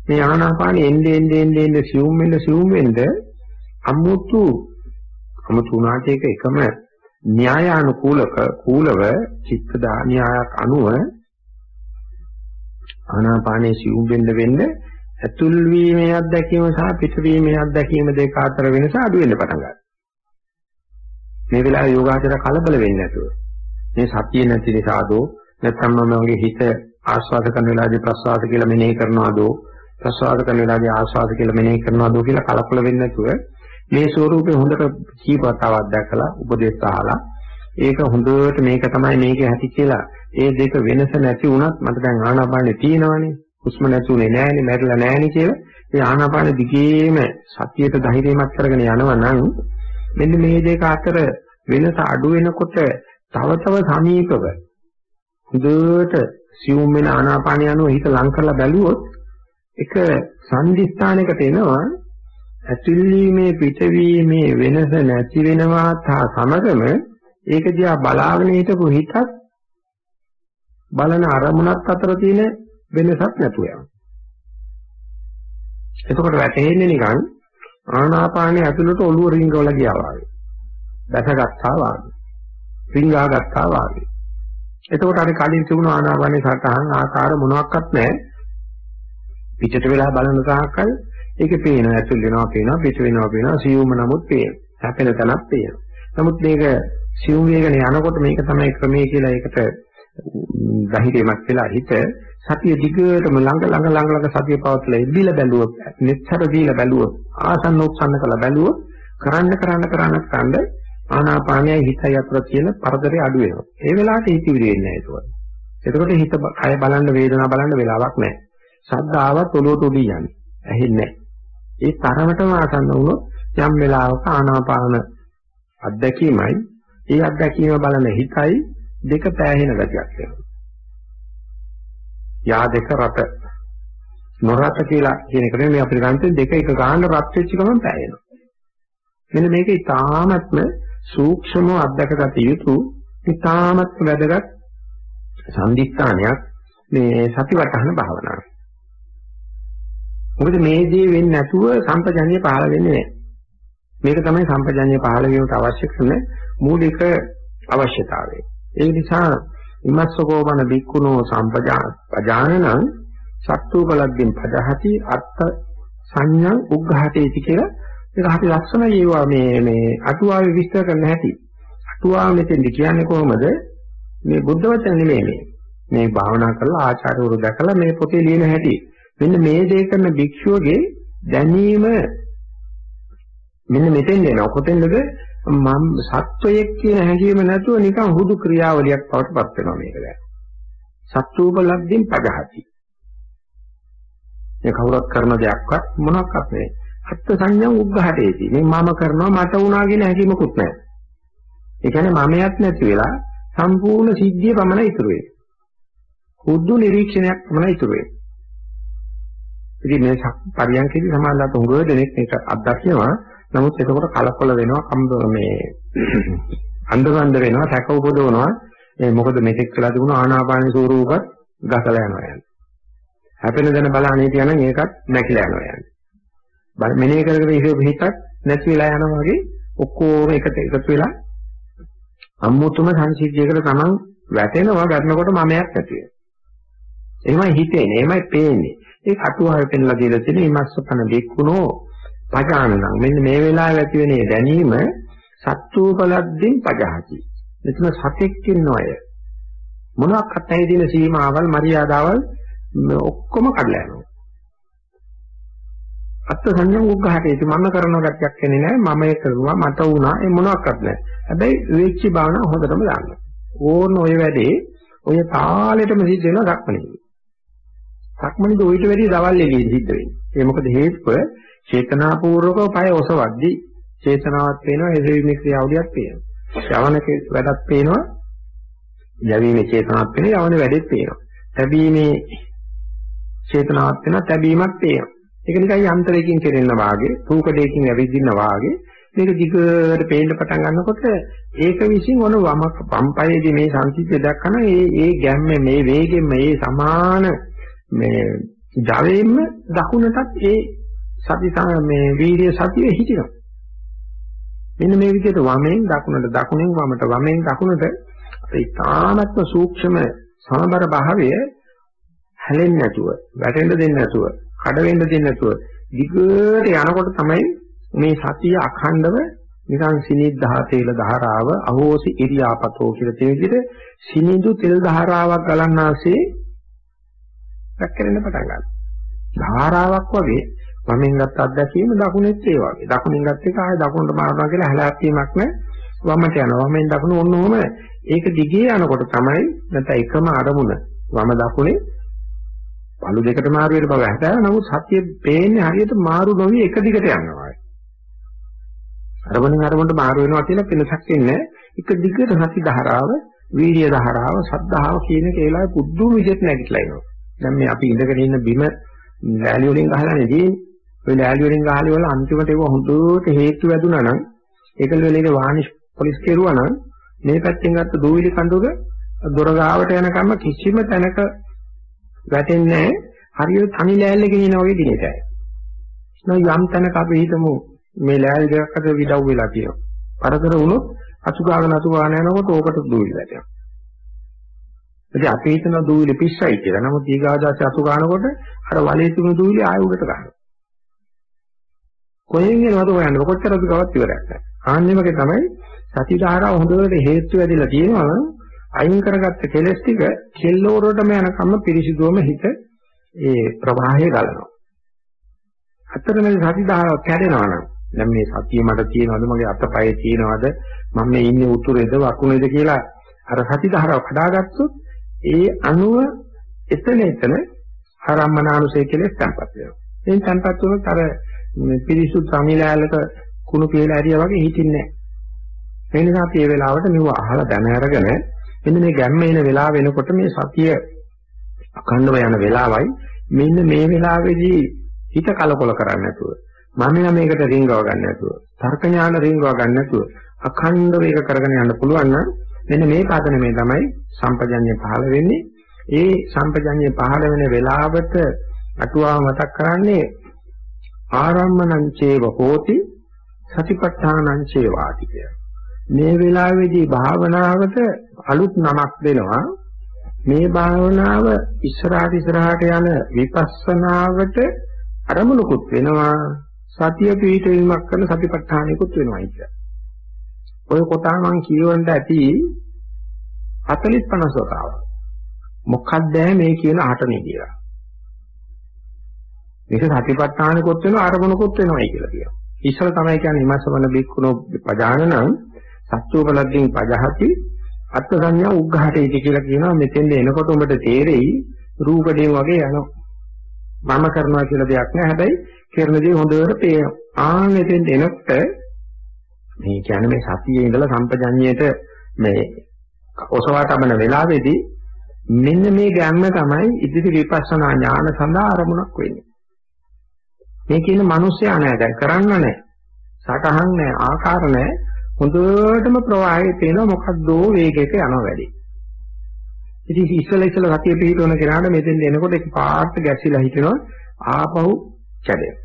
මේ ආනාපාන එන්නේ එන්නේ එන්නේ සිවුම් වෙන්න සිවුම් වෙන්න අමුතු අමුතු උනාට ඒක එකම න්‍යායානුකූලක කූලව චිත්ත දානියායක් අනුව ආනාපානයේ සිවුම් වෙන්න වෙන්න ඇතුල් වීමේ අත්දැකීම සහ පිටවීමේ අත්දැකීම දෙක අතර වෙනස අඩු වෙන්න පටන් ගන්නවා. මේ වෙලාවේ යෝගාචර කලබල වෙන්නේ නැතුව. මේ සතිය නැති නිසාදෝ නැත්නම් මම මගේ හිත ආස්වාද කරන වෙලාවේදී ප්‍රසවාස කියලා මෙනෙහි කරනවාදෝ ප්‍රසවාස කරන වෙලාවේදී ආස්වාද කියලා මෙනෙහි කරනවාදෝ කියලා කලබල වෙන්නේ නැතුව මේ ස්වරූපේ හොඳට කීපතාවක් දැකලා උපදේශ අහලා ඒක හොඳට මේක තමයි මේකේ ඇති කියලා ඒ දෙක වෙනස නැති වුණත් මට දැන් ආනාපානෙ තියෙනවනේ. හුස්ම නැතුනේ නෑනේ මැරිලා නෑනේ කියලා. ඒ ආනාපාන දිගේම සතියට ධෛර්යමත් කරගෙන යනවා නම් මෙන්න මේ දෙක අතර වෙනස අඩු වෙනකොට තව තව සමීපව හොඳට සියුම් වෙන ආනාපානිය අනුව හිත ලං කරලා බැලුවොත් එක සංදිස්ථානයකට එනවා ඇතුල්ීමේ පිටවීමේ වෙනස නැති වෙනවා තා සමගම ඒක දිහා බලාගෙන හිටපු හිතත් බලන අරමුණත් අතර තියෙන වෙනසක් නැතුව යනවා. එතකොට වැටෙන්නේ නිකන් ආනාපානයේ ඇතුළට ඔළුව රිංගවල ගියා වගේ. දැසගත්තා වගේ. රිංගා ගත්තා වගේ. එතකොට අර කලින් තිබුණු ආනාපානයේ සටහන් ආකාර මොනවත් නැහැ. පිටට වෙලා බලන තාක්කල් ඒකේ පේන ඇතුල් වෙනවා පේනවා පිට වෙනවා පේනවා සියුම නමුත් පේනවා. හැපෙන තැනක් පේනවා. නමුත් මේක සියුම් වේගන යනකොට මේක තමයි ක්‍රමයේ කියලා ඒකට ධෛර්යමත් වෙලා හිත සතිය දිගටම ළඟ ළඟ ළඟ ළඟ සතිය පවත්ලා ඉබ්බිලා බැලුවොත් netතර දීලා බැලුවොත් ආසන්න උත්සන්න කළා බැලුවොත් කරන්න කරන්න කරන්න කරන්න ආනාපානයයි හිතයි අතර තියෙන පරතරය අඩු වෙනවා. ඒ වෙලාවට හිතවිලි වෙන්නේ නැහැ ඒක. එතකොට හිත කය බලන්න වේදනාව බලන්න වෙලාවක් නැහැ. ශබ්ද ආවත් ඔලුවට උඩින් යන්නේ. ඇහෙන්නේ නැහැ. ඒ තරමටම ආසන්න වුණොත් යම් වෙලාවක ආනාපාන අත්දැකීමයි ඒ අත්දැකීම බලන හිතයි දෙක පෑහෙන ගතියක් වෙනවා. යා දෙක රට නොරට කියලා කියන එක නෙමෙයි අපිට ගන්න දෙක එක ගන්න රත් වෙච්ච ගමන් පෑයෙනවා. මෙන්න මේක ඉතාමත්ම සූක්ෂමව අත්දකගත යුතු ඉතාමත්ම වැදගත් සම්දිස්ථානයක් මේ සතිවටහන භාවනාව. මොකද මේ දේ වෙන්නේ නැතුව සම්පජන්‍ය පහළ වෙන්නේ නැහැ. මේක තමයි සම්පජන්‍ය පහළ වීමට අවශ්‍ය කරන මූලික අවශ්‍යතාවය. ඒ නිසා ඉමස්සකෝබන බික්කුණෝ සම්පජානනං සත්තුපලද්දින් පදහති අත්ත සංඥං උග්ඝාටේති කියලා ඒක හරි ලක්ෂණයි ඒවා මේ මේ අටුවාවේ විස්තර කරන්න හැටි. අටුවාව මෙතෙන්ද කියන්නේ කොහොමද? මේ බුද්ධ වචන නෙමෙයි මේ. මේ භාවනා කරලා ආචාර්යවරු දැකලා මේ පොතේ ලියන හැටි. මෙන්න මේ දේ කරන භික්ෂුවගේ දැනීම මෙන්න මෙතෙන් එනවා. කොතෙන්ද මම සත්වයක් කියන හැඟීම නැතුව නිකන් හුදු ක්‍රියාවලියක් බවටපත් වෙනවා මේක දැන්. සත්වෝපලබ්ධින් පජහති. මේ කවුරක් කරන දෙයක්වත් මොනක්වත් නෙවෙයි. අත්ත් සංඥා උග්ඝහටේදී මේ මම කරනවා මට වුණා කියන හැඟීමකුත් නැහැ. ඒ කියන්නේ මමයක් නැති වෙලා සම්පූර්ණ සිද්ධිය පමණ ඉතුරු වෙන්නේ. හුදු නිරීක්ෂණයක් පමණ ඉතුරු වෙන්නේ. ඉතින් මේ පරියන්කේදී සමානලත් උගව දෙනෙක් මේක අත්දැකියවා නමුත් එතකොට කලකොල වෙනවා කම්බ මේ අන්දවන්ද වෙනවා සැක උපදවනවා මේ මොකද මෙතෙක් කියලා තිබුණු ආනාපාන ස්වරූපත් ගසලා යනවා යන්නේ. හැපෙන දන බලන්නේ කියනනම් ඒකත් නැකිලා යනවා යන්නේ. බල මෙනේ කරගෙන ඉහි හිතක් නැති වෙලා යනවා වගේ ඔක්කොම එකට එකතු වෙලා අමුතුම සංසිද්ධියකට තමන් වැටෙනවා ගන්නකොට මමයක් නැති වෙනවා. එහෙමයි හිතෙන්නේ, එහෙමයි පේන්නේ. ඒක අටුවාවේ පෙන්ලා දීලා තියෙන ඉමස්සපන දෙක්කුණෝ පජානනං මෙන්න මේ වෙලාවේ ඇති වෙන දැනීම සත්තුපලද්දින් පජහති. මෙතන සතෙක් ඉන්නවය. මොනවාක්වත් නැහැ දින සීමාවල් මරියාදාවල් ඔක්කොම කඩලා යනවා. අත්ත සංඥා උග්ඝහට ඒක මම කරන ගැටයක් එන්නේ නැහැ මම ඒක කරුවා මට වුණා ඒ මොනවාක්වත් නැහැ. හැබැයි විචි භාවනා හොඳටම දාන්න. ඕන ඔය වැඩේ ඔය තාලෙටම සිද්ධ වෙනවා ධක්මනේ. ධක්මනේ ඔయిత වැඩි දවල් එළියේ සිද්ධ වෙන්නේ. ඒ මොකද හේතුව චේතනාපූර්වකව පය ඔසවද්දී චේතනාවක් පේනවා එසවීමේ ක්‍රියාවලියක් පේනවා. ශ්‍රවණක වැඩක් පේනවා යැවීමේ චේතනාවක් වෙන යවන වැඩෙත් පේනවා. තැබීමේ චේතනාවක් වෙන තැබීමක් පේනවා. ඒක නිකන් යන්ත්‍රයකින් කෙරෙන්න වාගේ, රූකඩයකින් ඇවිදින්න වාගේ මේක දිගට පේන්න පටන් ගන්නකොට ඒක විසින් ඔන වම පම්පයේදී මේ සංසිද්ධිය දක්වන ඒ ඒ ගැම්ම මේ වේගෙම මේ සමාන මේ ජවයෙන්ම දකුණටත් ඒ සති මේ වීර්ය සතිය හිටිනවා. මෙන්න මේ විදිහට වමෙන් දකුණට දකුණෙන් වමට වමෙන් දකුණට ඒ තාමත්ම සූක්ෂම සමබර භාවය හැලෙන්නේ නැතුව වැටෙන්න දෙන්නේ නැතුව කඩ වෙන්න දෙන්නේ නැතුව දිගට යනකොට තමයි මේ සතිය අඛණ්ඩව නිකන් සිනිද්දා තේල ධාරාව අහෝසි ඉරියාපතෝ කියලා තේ විදිහට සිනිඳු තෙල් ධාරාවක් ගලන්නාසේ පැක්කරෙන්න පටන් ගන්නවා. ධාරාවක් වගේ වමෙන් ගත්ත අත්දැකීම දකුණෙත් ඒ වගේ. දකුණෙන් ගත්ත එක ආය දකුණට මාරනවා කියලා හැලැප්පීමක් නැහැ. වමට යනවා. වමෙන් දකුණ ඔන්න ඔහම ඒක දිගේ යනකොට තමයි නැත්නම් එකම අරමුණ වම දකුණේ පළු දෙකට මාරු වෙන බව හැටා නමුත් සත්‍ය පේන්නේ හරියට මාරු නොවි එක දිගට යනවා. අරමුණෙන් අරමුණට මාරු වෙනවා කියලා වෙනසක් වෙන්නේ එක දිගට සති ධාරාව, වීර්ය ධාරාව, සද්ධාව කියන එක ඒලාවේ පුදුම විදිහට නැගිටලා එනවා. දැන් මේ අපි ඉඳගෙන ඉන්න බිම ලෑලි වලින් ගහලානේ තියෙන්නේ. ওই ලෑලි වලින් ගහලි වල අන්තිමට ඒක හොඳට හේතු වැදුනා නම් ඒකල වෙලේ වානිෂ් පොලිස් කෙරුවා නම් මේ පැත්තෙන් ගත්ත දූවිලි කඳුක දොර ගාවට යනකම් කිසිම තැනක වැටෙන්නේ හරියට තනි ලෑල්ල ගෙනිනා වගේ දිනේටයි. නෝ යම් තැනක අපි හිතමු මේ ලෑල්ල දෙකක් අතර විඩව් වෙලා තියෙනවා. පරතර වුණොත් අසුගාගෙන අසුගාන යනකොට ඕකට දූවිලි වැටෙනවා. ඉතින් අපි හිතන දූවිලි පිස්සයි කියලා. නමුත් ඊගාදාස අසුගානකොට අර වලේ තිබුණු දූවිලි ආයෙ උඩට ගන්නවා. කොහෙන් එනවද හොයන්නේ කොච්චරද ගවත් ඉවරයක් නැහැ. ආන්නේ වගේ තමයි සති ධාරාව හොඳට හේතු වෙදිලා තියෙනවා නම් අයින් කරගත්ත කෙලස් ටික කෙල්ලෝරටම යනකම් පිරිසිදුවම හිත ඒ ප්‍රවාහය ගලනවා. අතර මේ සති ධාරාව කැඩෙනවා නම් දැන් මේ සතිය මට තියෙනවද මගේ අතපය තියෙනවද මම මේ ඉන්නේ උතුරේද වකුණේද කියලා අර සති ධාරාව කඩාගත්තොත් ඒ අණුව එතන එතන ආරම්මනානුසය කියලා ස්තම්පත් වෙනවා. එයින් ස්තම්පත් වුණොත් අර පිරිසුදු සමිලාලක කුණු කියලා ඇරියා වගේ හිටින්නේ නැහැ. ඒ නිසා අපි මේ වෙලාවට මෙව අහලා දැන අරගෙන මෙන්න මේ ගැම්ම එන වෙලාව වෙනකොට මේ සතිය අඛණ්ඩව යන වෙලාවයි මෙන්න මේ වෙලාවේදී හිත කලකොල කරන්නේ නැතුව මම නම් මේකට රිංගව ගන්න නැතුව තර්ක ඥාන රිංගව ගන්න නැතුව අඛණ්ඩව ඒක කරගෙන යන්න පුළුවන් නම් මෙන්න මේ පදනමේ තමයි සම්පජඤ්ඤය පහළ වෙන්නේ ඒ සම්පජඤ්ඤය පහළ වෙන වෙලාවට අටුවාව මතක් කරන්නේ ආරම්මණං චේව හෝති සතිපට්ඨානං චේවාති කිය. මේ වෙලාවේදී භාවනාවට අලුත් නමක් දෙනවා. මේ භාවනාව ඉස්සරහට ඉස්සරහට යන විපස්සනාවට අරමුණුකුත් වෙනවා. සතිය පිටවීමක් කරන සතිපට්ඨානිකුත් වෙනවායි කිය. ඔය කොටා මං කියවන්න ඇති 40 50 වතාවක්. මොකක්ද මේ කියන අටනේ කියලා. මේක සතිපට්ඨානිකොත් වෙනවා අරමුණකුත් වෙනවායි කියලා කියනවා. ඉස්සර තමයි කියන්නේ හිමස්සවන බික්කුණෝ පජානනං සත්‍යෝපලද්දීන් පජහති අත්ථ සංඥා උග්ඝාටේති කියලා කියනවා මෙතෙන්ද එනකොට උඹට තේරෙයි රූපඩේ වගේ යනවා. මම කරනවා කියලා දෙයක් නෑ. හැබැයි කරන දේ හොඳට පේනවා. ආ මෙතෙන්ද එනකොට මේ කියන්නේ මේ සතියේ ඉඳලා සම්පජඤ්ඤයට මේ ඔසවා තබන වෙලාවේදී මෙන්න මේ ගැම්ම තමයි ඉදිරි විපස්සනා ඥාන සඳහා අරමුණක් වෙන්නේ. මේ කියන මිනිස්සයා නෑ දැන් කරන්න නෑ. සටහන් නෑ ආකාර නෑ. හොඳටම ප්‍රවාහයේ තියෙන මොකක්දෝ වේගයක යනවා වැඩි. ඉතින් ඉස්සෙල්ලා ඉස්සෙල්ලා සතිය පිහිටවන කෙනාට මෙතෙන් එනකොට එක පාට ගැසිලා හිටිනවා ආපහු කැඩෙනවා.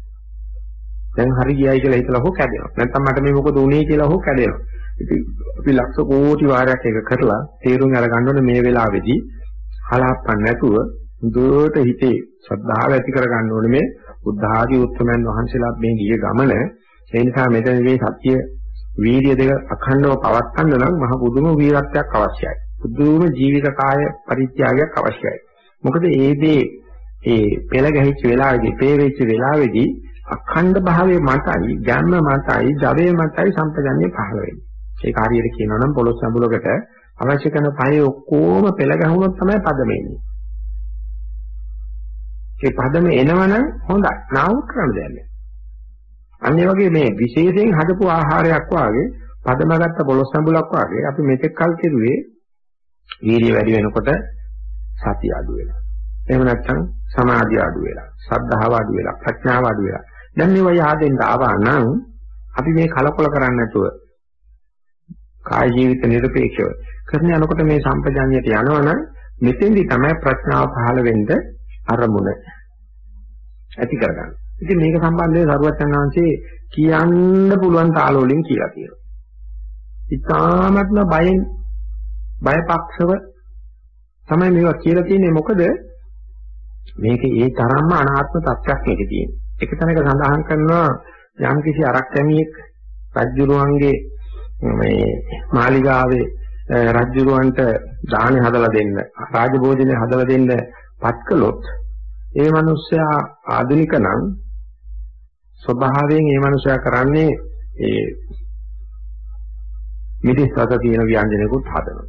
දැන් හරි ගියයි කියලා හිතලා හො කැඩෙනවා. නැත්නම් මට මේ මොකද උනේ කියලා හො කැඩෙනවා. ඉතින් අපි ලක්ෂ කෝටි වාරයක් එක කරලා තේරුම් අරගන්න ඕනේ මේ වෙලාවේදී හලාප්පන්න නැතුව හොඳට හිතේ ශ්‍රද්ධාව ඇති කරගන්න ඕනේ මේ බුද්ධ ආදී උත්තරමයන් වහන්සේලා මේ ගිය ගමන ඒ නිසා මෙතන මේ සත්‍ය වීර්ය දෙක අඛණ්ඩව පවත්වන්න නම් මහ බුදුම වීරත්වයක් අවශ්‍යයි. බුදුම ජීවිත කාය පරිත්‍යාගයක් අවශ්‍යයි. මොකද ඒ දේ ඒ පෙළ ගැහිච්ච වෙලාවේදී, පේ වෙච්ච වෙලාවේදී අඛණ්ඩ භාවයේ මතයි, ඥාන මතයි, ජවයේ මතයි සම්පජන්‍ය පහළ වෙන්නේ. ඒක හරියට කියනවා නම් පොළොස් සම්බුලකට අවශ්‍ය කරන පහේ ඔක්කොම පෙළ ගැහුනොත් තමයි පදමෙන්නේ. ඒ පදම එනවනම් හොඳයි. නාවුත් කරන්න දෙයක් නැහැ. අනිත් වගේ මේ විශේෂයෙන් හදපු ආහාරයක් වාගේ පදම ගත්ත පොළොස් සම්බුලක් වාගේ අපි මෙතෙක් කල් කෙරුවේ වීර්ය වැඩි වෙනකොට සතිය අඩු වෙනවා. එහෙම නැත්නම් සමාධිය අඩු වෙලා, ශ්‍රද්ධාව අඩු වෙලා, ප්‍රඥාව අඩු වෙලා. දැන් මේවා yaadෙන්න ආවා නම් අපි මේ කලකොල කරන්නේ නැතුව කාය ජීවිත නිර්පේක්ෂව කරන යනකොට මේ සම්පජාඤ්ඤයට යනවනම් මෙතෙන්දි තමයි ප්‍රඥාව පහළ වෙන්න අරමුණ ඇති කරගන්න. ඉතින් මේක සම්බන්ධව සරුවචනාංශේ කියන්න පුළුවන් තාලවලින් කියලා තියෙනවා. ඉතාමත්ම බයෙන් බයපක්ෂව තමයි මේවා කියලා තියෙන්නේ මොකද මේක ඒ තරම්ම අනාත්ම තත්ත්වයක් මේකේ තියෙන්නේ. එක තැනක සඳහන් කරනවා යම් කිසි අරක්කැමියෙක් රජුරුවන්ගේ මේ මාලිගාවේ රජුරුවන්ට දානි හදලා දෙන්න රාජභෝජනේ හදලා දෙන්න පත් කළොත් ඒ මිනිස්සයා ආධුනික නම් ස්වභාවයෙන් ඒ මිනිස්සයා කරන්නේ ඒ මිදිස් රස තියෙන ව්‍යංජනයකුත් හදනවා.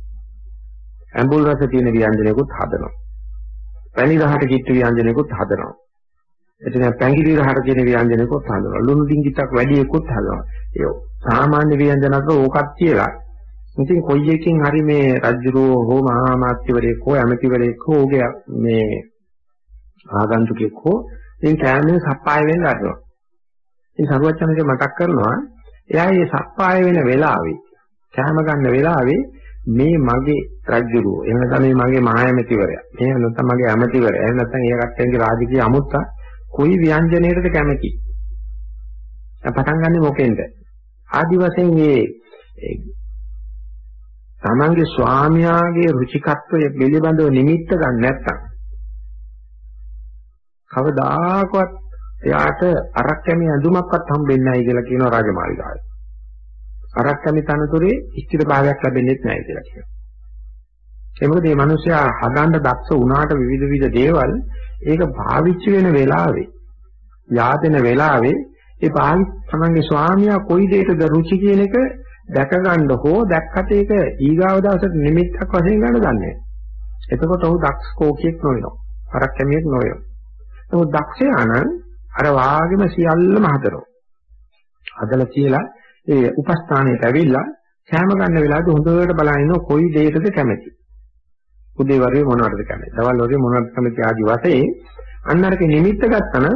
ඇඹුල් රස තියෙන ව්‍යංජනයකුත් හදනවා. පැණි රහට කිට්ටු ව්‍යංජනයකුත් හදනවා. එතන පැංගිරි රහට තියෙන ව්‍යංජනයකුත් හදනවා. ලුණු ඩිංගිතක් වැඩි එකකුත් හදනවා. ඒ සාමාන්‍ය ව්‍යංජනකට ඕකත් කියලා. ඉතින් කොයි එකකින් හරි මේ රජුරෝ හෝ මහා මාත්‍යවරයෙක් හෝ ඇමතිවරයෙක් හෝ ඔගේ මේ ආගන්තුකෙක් හෝ ඉතින් කෑමෙන් සප්පාය වෙන්න ගන්නවා. ඉතින් සරුවචනගේ මතක් කරනවා එයා මේ සප්පාය වෙන වෙලාවේ කෑම ගන්න වෙලාවේ මේ මගේ රජුරෝ එහෙම නැත්නම් මේ මගේ මහා ඇමතිවරයා එහෙම නැත්නම් මගේ ඇමතිවරයා එහෙම නැත්නම් ඒ කට්ටියගේ රාජකීය අමුත්තා කොයි ව්‍යංජනයකටද කැමති? දැන් පටන් ගන්නෙ මොකෙන්ද? ආදි වශයෙන් මේ තමන්ගේ ස්වාමියාගේ රුචිකත්වය පිළිබඳව නිමිත්ත ගන්න නැත්තම් කවදාකවත් එයාට අරක්කැමි ඇඳුමක්වත් හම්බෙන්නේ නැහැ කියලා කියනවා රාජමාලිගාවේ. අරක්කැමි තනතුරේ ස්ථිර භාවයක් ලැබෙන්නේ නැහැ කියලා කියනවා. ඒ මොකද මේ මිනිස්සයා හදන්න දක්ෂ වුණාට විවිධ විවිධ දේවල් ඒක භාවිච්ච වෙන වෙලාවේ yaadena වෙලාවේ ඒ භාවි තමන්ගේ ස්වාමියා කොයි දෙයකද රුචි කියන එක දැක ගන්න හෝ දැක්කට ඒක ඊගාව දවසට නිමිත්තක් වශයෙන් ගන්න දන්නේ. එතකොට ඔහු දක්ෂ කෝකියෙක් නොවෙනවා. හරක් කැමියෙක් නොවෙනවා. නමුත් දක්ෂයා නම් අර වාගෙම සියල්ලම හදනවා. හදලා කියලා ඒ උපස්ථානයට ඇවිල්ලා කැම ගන්න වෙලාවට හොඳට බලන ඉන්න කොයි දෙයකද කැමති. උදේ වගේ මොනවටද කැමති. දවල් වගේ මොනවටද කැමති ආදි වශයෙන් අන්න අරක නිමිත්ත ගත්තනම්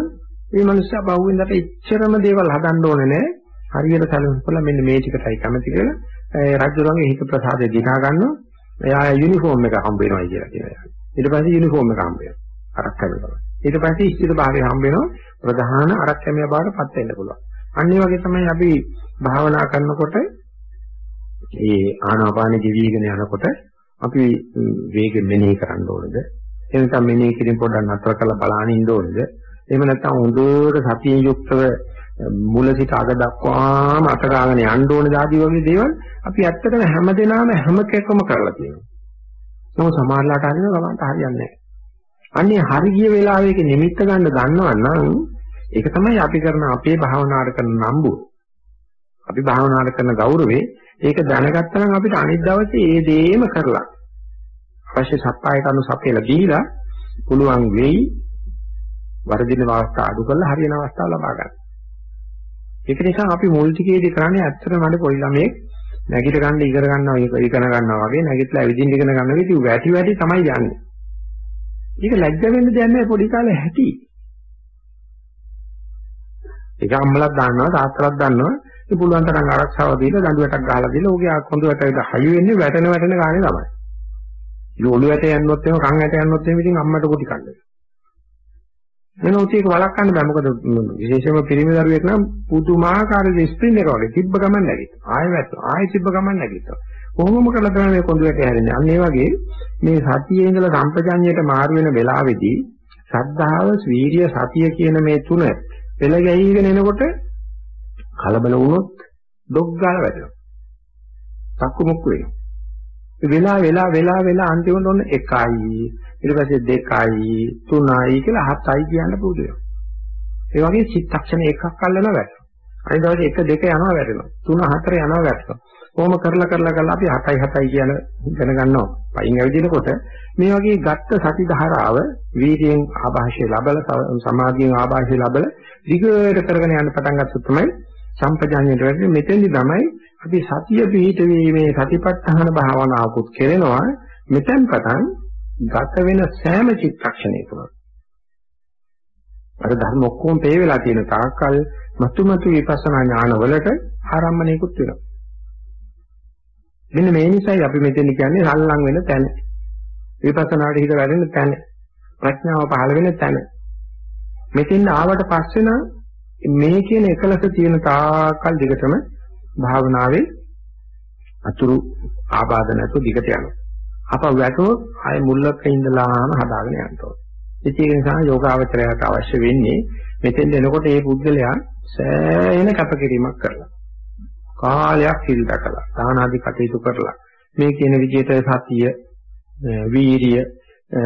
මේ මනුස්සයා බහුවෙන්දට එච්චරම දේවල් හදන්න ඕනේ නැහැ. හරියට සැලසුම්ලා මෙන්න මේ ටිකටයි කැමති කියලා ඒ රජුරන්ගේ හිත ප්‍රසාදේ දිනා ගන්නවා. එයා යුනිෆෝම් එක හම්බ වෙනවා කියලා කියනවා. ඊට පස්සේ යුනිෆෝම් එක හම්බ වෙනවා. අරක් කැමනවා. ඊට පස්සේ ඉස්තිර භාවය හම්බ වෙනවා. ප්‍රධාන අරක් කැමියා බවට පත් වෙන්න පුළුවන්. අන්න ඒ වගේ තමයි අපි භාවනා කරනකොට ඒ ආනාපාන ජීවීගෙන යනකොට අපි වේගෙ මෙනෙහි කරන්න ඕනද? එනකම් මෙනෙහි කිරීම පොඩ්ඩක් නතර කරලා බලන්න ඉන්න ඕනද? එහෙම නැත්නම් හොඳට සතියෙන් යුක්තව මුල සිට අග දක්වාම අත ගාගෙන යන්න ඕන දාදී වගේ දේවල් අපි ඇත්තටම හැමදේනම හැම කෙකම කරලා තියෙනවා. නමුත් සමහරලාට හරියන ගමන්ට හරියන්නේ නැහැ. අන්නේ හරිය වෙලාවෙක නිමිත්ත ගන්න දන්නවනම් ඒක තමයි අපි කරන අපේ භාවනාවට කරන නම්බුව. අපි භාවනාවට කරන ගෞරවේ ඒක දැනගත්තා නම් අපිට අනිත් දවසේ ඒ දේම කරලා අවශ්‍ය සප්පාය කරනු සපේලා දීලා පුළුවන් වෙයි වර්ධින අවස්ථා අඩු කරලා හරියන අවස්ථාව ලබා ගන්න. ඒක නිසා අපි මුල් ටිකේදී කරන්නේ ඇත්තටම මඩ පොඩි ළමෙක් නැගිට ගන්න ඉගෙන ගන්නවා ඒක ඉගෙන ගන්නවා වගේ නැගිටලා ඇවිදින්න ඉගෙන ගන්නවා වගේ වැටි වැටි තමයි යන්නේ. ඒක ලැජ්ජ වෙන්න දෙයක් නැහැ පොඩි කාලේ ඇති. ඒක අම්මලක් දාන්නවා තාත්තලක් දාන්නවා ඒ පුළුවන් තරම් ආරක්ෂාව දීලා දඬුවටක් ගහලා දීලා ඕකේ කොඳු වැටේට හයි වෙන්නේ වැටෙන වැටෙන ගානේ තමයි. ඒ ඔළුව වැට යන්නොත් එහෙම කන් වැට යන්නොත් එහෙම ඉතින් අම්මට කොටි කන්නේ. වෙන උතියක වළක්වන්න බෑ. මොකද විශේෂයෙන්ම පිරිමි දරුවෙක් නම් පුදුමාකාර ස්ප්‍රින් එක වගේ තිබ්බ ගමන් නැගිටිනවා ආයෙ වැටෙනවා ආයෙ තිබ්බ ගමන් නැගිටිනවා කොහොමම කරලා තමයි මේ කොඳුරට හැරෙන්නේ. අන්න ඒ වගේ මේ සතියේ ඉඳලා සම්පජඤ්ඤයට මාරු වෙන වෙලාවේදී ශ්‍රද්ධාව වීර්ය සතිය කියන මේ තුන පෙළ ගැහිගෙන එනකොට කලබල වුණොත් ඩොග් ගාලා වැටෙනවා. සක්කු මුක්කු වෙනවා. වෙලා වෙලා වෙලා වෙලා අන්තිමට ඔන්න එකයි ඊට පස්සේ 2යි 3යි කියලා 7යි කියන්න පුරුදු වෙනවා. ඒ වගේ චිත්තක්ෂණ එකක් අල්ලලා වැටෙනවා. අනිත් දවසේ 1 2 යනවා වැටෙනවා. 3 4 යනවා වැටෙනවා. කොහොම කරලා කරලා කරලා අපි 7යි 7යි කියන දැනගන්නවා. පයින් ඇවිදිනකොට මේ වගේ ගත්ත සති ධාරාව වීර්යයෙන් ආభాෂය ලබලා සමාධියෙන් ආభాෂය ලබලා දිගට කරගෙන යන්න පටන් ගත්තොත් තමයි සම්පජාඤ්ඤයට වැඩි මෙතෙන්දි තමයි අපි සතිය පිහිට වීමේ සතිපට්ඨාන භාවනාවකුත් කරනවා මෙතෙන් පටන් ගත වෙන සෑම චිත්තක්ෂණයකම අර ධර්ම ඔක්කොම පේ වෙලා තියෙන තාක්කල් මතුමතු විපස්සනා ඥානවලට ආරම්භණයකුත් වෙනවා. මෙන්න මේ නිසායි අපි මෙතන කියන්නේ සල්ලං වෙන තැන. විපස්සනාට හිත වැඩෙන තැන. ප්‍රඥාව පහළ වෙන තැන. මෙතෙන් ආවට පස්සේ නම් මේ කියන එකලස තියෙන තාක්කල් දිගටම භාවනාවේ අතුරු ආබාධ නැතුව දිගට යනවා. අප වැටුවොත් ආය මුල්ලක ඉඳලාම හදාගෙන යන්න ඕනේ. ඒක නිසා යෝගාවචරයට අවශ්‍ය වෙන්නේ මෙතෙන් එනකොට මේ පුද්ගලයා සෑහෙන කැපකිරීමක් කරලා කාලයක් සිල් දකලා දාන ආදී කටයුතු කරලා මේ කියන විදිහට සතිය වීරිය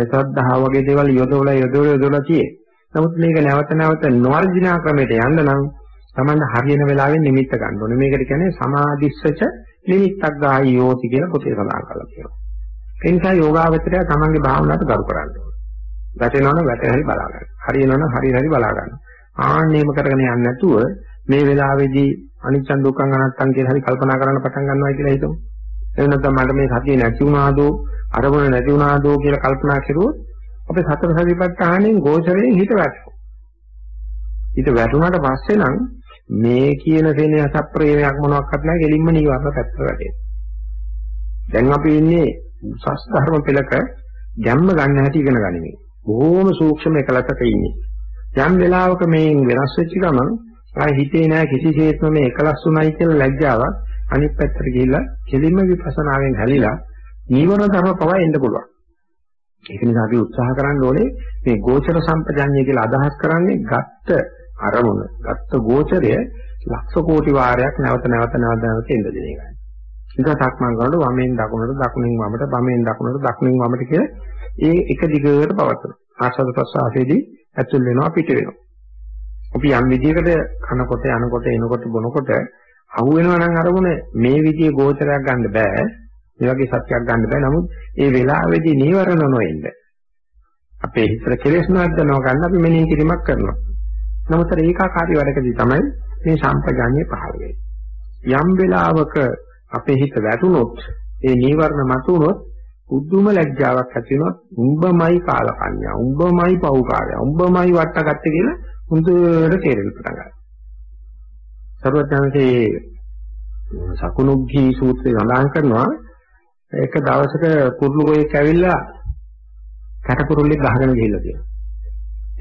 ශ්‍රද්ධාව වගේ දේවල් යොදවලා යොදවලා යොදවලා තියෙන්නේ. නමුත් මේක නැවත නැවත නොවර්ජිනා ක්‍රමයට යන්න නම් Taman හරියන වෙලාවෙන් නිමිත්ත ගන්න ඕනේ. මේකට කියන්නේ සමාධිස්සච නිමිත්තක් ගායි යෝති කියලා පොතේ සඳහන් කරලා තියෙනවා. ඒ නිසා යෝගාවචරය Tamanගේ භාවනාවට ගරු කරන්න ඕනේ. වැටෙනවනම් වැටෙන හැටි බලා ගන්න. හරියනවනම් හරියන හැටි බලා ගන්න. ආන්නේම කරගෙන යන්නේ නැතුව මේ වෙලාවේදී අනිච්ච දුක්ඛං අනත්තං කියලා හරි කල්පනා කරන්න පටන් ගන්නවා කියලා හිතමු. එහෙම නැත්නම් මට මේ සතිය නැති වුණාදෝ අරමුණ නැති වුණාදෝ කියලා කල්පනා කරුවොත් අපේ සතර සතිපට්ඨානෙන් ගෝචරයෙන් හිත වැටෙනවා. හිත වැටුණාට පස්සේ නම් මේ කියන සෙනේ අසප්‍රේමයක් මොනවාක්වත් නැහැ ගෙලින්ම නීවරණ පැත්තට වැටෙනවා. දැන් අපි ඉන්නේ උසස් ධර්ම පෙළක ගැම්ම ගන්න හැටි ඉගෙන ගනිමින්. බොහොම සූක්ෂම එකලසක ඉන්නේ. යම් වෙලාවක මේ වෙනස් වෙච්ච ගමන් ආයි හිතේ නෑ කිසිසේත්ම මේ එකලස් උනායි කියලා ලැජ්ජාවක් අනිත් පැත්තට ගිහිල්ලා කෙලින්ම විපස්සනාවෙන් හැලිලා නීවරණ ධර්ම පවා එන්න පුළුවන්. ඒක නිසා අපි උත්සාහ කරන්න ඕනේ මේ ගෝචර සම්පජාඤ්ඤය කියලා අදහස් කරන්නේ ගත්ත අරමුණ, ගත්ත ගෝචරය ලක්ෂ කෝටි වාරයක් නැවත නැවත නැවත නැවත එන්න දෙන එකයි. ඒක සක්මන් කරනකොට වමෙන් දකුණට, දකුණෙන් වමට, වමෙන් දකුණට, දකුණෙන් වමට කියලා ඒ එක දිගට පවතන. ආස්වාද ප්‍රසආසයේදී ඇතුල් වෙනවා පිට වෙනවා. අපි යම් විදිහකට කනකොට යනකොට එනකොට බොනකොට අහු වෙනවා නම් අරමුණ මේ විදිහේ ගෝචරයක් ගන්න බෑ. මේ වගේ සත්‍යයක් ගන්න බෑ. නමුත් ඒ වෙලාවේදී නීවරණ නොඑන්න. අපේ හිතට කෙලෙස් නොඅද්දනවා ගන්න අපි මෙනෙහි කිරීමක් කරනවා. නමුත් ඒකාකාරී වැඩකදී තමයි මේ සම්පජාඤ්ඤය පහළ වෙන්නේ. යම් වෙලාවක අපේ හිත වැටුනොත් ඒ නීවරණ මතුනොත් උද්දුම ලැජ්ජාවක් ඇති වෙනවා. උඹමයි කාලකන්‍යා, උඹමයි පව්කාරය, උඹමයි වට්ටගත්තේ කියලා හොඳට තේරෙන්න පටන් ගන්නවා. සර්වඥාන්සේ සකුණුග්ගී සූත්‍රය සඳහන් කරනවා එක දවසක කුරුළු ගොයෙක් ඇවිල්ලා කැටකුරුල්ලෙක් ගහගෙන ගිහිල්ලා තියෙනවා.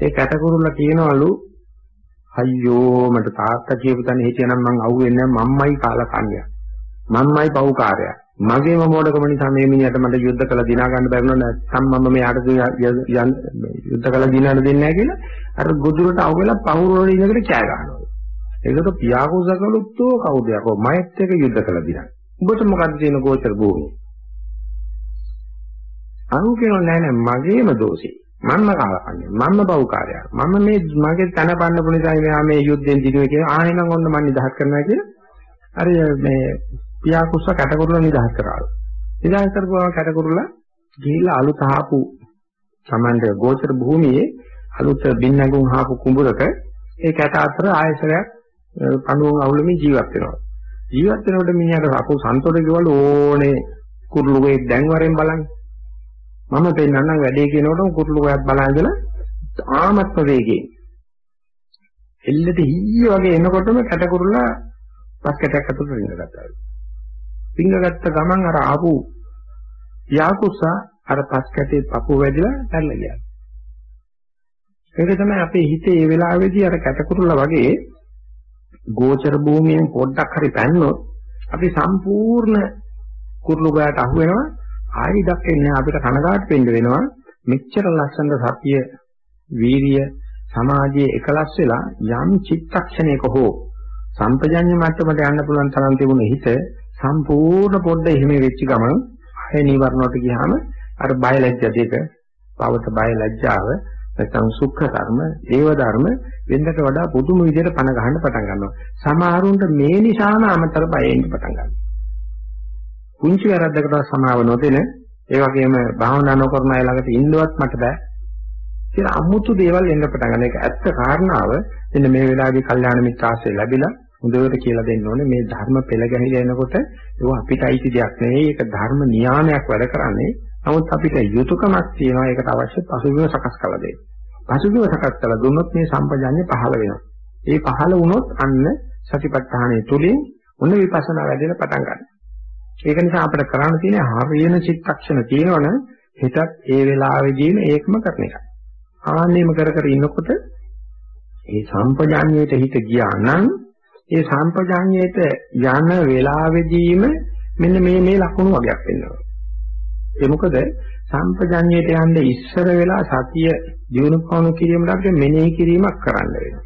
ඒ කැටකුරුල්ලා කියනවලු අයියෝ මට තාත්තා කියපු තැන හිටියනම් මං අහුවෙන්නේ නැහැ මම්මයි කාලා කන්‍යා. මම්මයි පව්කාරයා. මගේම මොඩකම නිසා මේ මිනිහට මට යුද්ධ කළ දිනා ගන්න බැරි වුණා නැත්නම් මම මෙයාට යුද්ධ කළ දිනන්න දෙන්නේ නැහැ කියලා අර ගොදුරට අවුලා පහුර වල ඉඳගෙන කෑ ගන්නවා. ඒකට පියාකුසකලුත්තෝ කවුද යකෝ මයත් එක යුද්ධ කළ දිනා. උඹට මොකද්ද තියෙන ගෝචර භූමිය? අනු කියනවා නෑ නෑ මගේම දෝෂේ. මම්ම කාලකන්නේ. මම්ම බෞකාරයා. මම මේ මගේ තන බන්න පුනිසයි මෙහා මේ යුද්ධෙන් දිනුවේ කියලා ආයෙනම් ඔන්න මම නිදහස් කරනවා කියලා. අර මේ පියාකුස්ස කැටකුරුලා නිදහස් කරාලු. නිදහස් කරපුවා කැටකුරුලා ගිහිල්ලා අලුත ආපු සමන්ද ගෝචර භූමියේ අලුත බින්නඟුන් ආපු කුඹරක ඒ කැට අතර ආයසරයක් පණුවන් අවුලමින් ජීවත් වෙනවා. ජීවත් වෙනකොට මිනිහට අපෝ සන්තෝෂ ගෙවල ඕනේ කුරුළුගේ දැන් වරෙන් බලන්න. මම පෙන්නන්නම් වැඩේ කියනකොට කුරුළුගයක් බලන් ඉඳලා ආමත්ම වේගයෙන් එල්ලට හීය වගේ එනකොටම කැටකුරුලා පස්කටයක් අතුරට රිංගගත්තා. රිංගගත්ත ගමන් අර ආපු යාකුසා අර පස්කටේ පපුව වැදිලා පැනලා ගියා. ඒක තමයි අපේ හිතේ මේ වෙලාවේදී අර කැටකුරුලා වගේ ගෝචර භූමියෙන් පොඩ්ඩක් හරි පැන්නොත් අපි සම්පූර්ණ කුරුළුගයට අහු වෙනවා ආයි දක්ෙන්නේ අපිට කනගාටු වෙන්න වෙනවා මෙච්චර ලස්සන සතිය වීරිය සමාධියේ එකලස් වෙලා යම් චිත්තක්ෂණයක හෝ සම්පජඤ්ඤ මට්ටමට යන්න පුළුවන් තරම් තිබුණ හිත සම්පූර්ණ පොඩ්ඩ එහෙම වෙච්ච ගමන් ආය නිවර්ණයට ගියාම අර බය ලැජ්ජ දෙක පවත බය ලැජ්ජාව නැත්නම් සුඛ ධර්ම, දේව ධර්ම වෙනකට වඩා පුදුම විදිහට පණ ගන්න පටන් ගන්නවා. සමහරුන්ට මේ නිසාම අමතර බයෙන්න පටන් ගන්නවා. කුංචි වැරද්දකට සමාව නොදෙන ඒ වගේම භාවනා නොකරන අය ළඟට ඉන්නවත් මට බෑ කියලා අමුතු දේවල් එන්න පටන් ගන්න. ඒක ඇත්ත කාරණාව. එන්න මේ වෙලාවේදී කල්යාණ මිත්‍ර ආශ්‍රය ලැබිලා හොඳට කියලා දෙන්න ඕනේ මේ ධර්ම පෙළ ගැහිලා එනකොට ඒක අපිට අයිති දෙයක් නෙවෙයි. ඒක ධර්ම නියාමයක් වැඩ කරන්නේ. නමුත් අපිට යුතුයකමක් තියෙනවා ඒකට අවශ්‍ය පසුබිම සකස් කරලා දෙන්න. පසුබිම සකස් කරලා දුන්නොත් මේ සම්පජාඤ්ඤය පහළ වෙනවා. ඒ පහළ වුණොත් අන්න සතිපට්ඨානය තුලින් ඔන්න විපස්සනා වැඩෙන පටන් ගන්නවා. ඒක නිසා අපිට කරන්න තියෙන හරියන චිත්තක්ෂණ තියෙනවනම් හිතත් ඒ වෙලාවෙදීම ඒකම කරන එකයි. ආන්නේම කර කර ඉන්නකොට ඒ සම්පජාඤ්ඤයට හිත ගියා නම් ඒ සම්පජාඤ්ඤයට යන වෙලාවෙදීම මෙන්න මේ මේ ලක්ෂණ වගේක් වෙනවා. ඒ මොකද සම්පජාඤ්ඤයට යන්න ඉස්සර වෙලා සතිය දිනු පවණු කිරීමකට මෙනෙහි කිරීමක් කරන්න වෙනවා.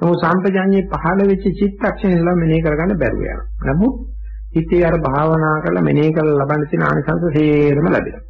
නමුත් සම්පජාඤ්ඤේ පහළ වෙච්ච චිත්තක්ෂණය ඉඳලා මෙනෙහි කරගන්න බැරුව යනවා. නමුත් හිතේ අර භාවනා කරලා මෙනෙහි කරලා ලබන්න තියෙන ආනිසංස සේරම ලැබෙනවා.